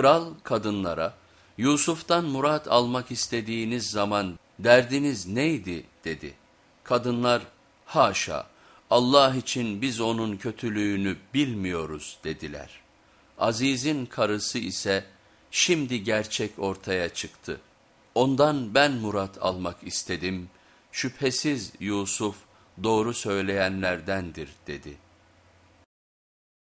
Kral kadınlara Yusuf'tan murat almak istediğiniz zaman derdiniz neydi dedi. Kadınlar haşa Allah için biz onun kötülüğünü bilmiyoruz dediler. Aziz'in karısı ise şimdi gerçek ortaya çıktı. Ondan ben murat almak istedim. Şüphesiz Yusuf doğru söyleyenlerdendir dedi.''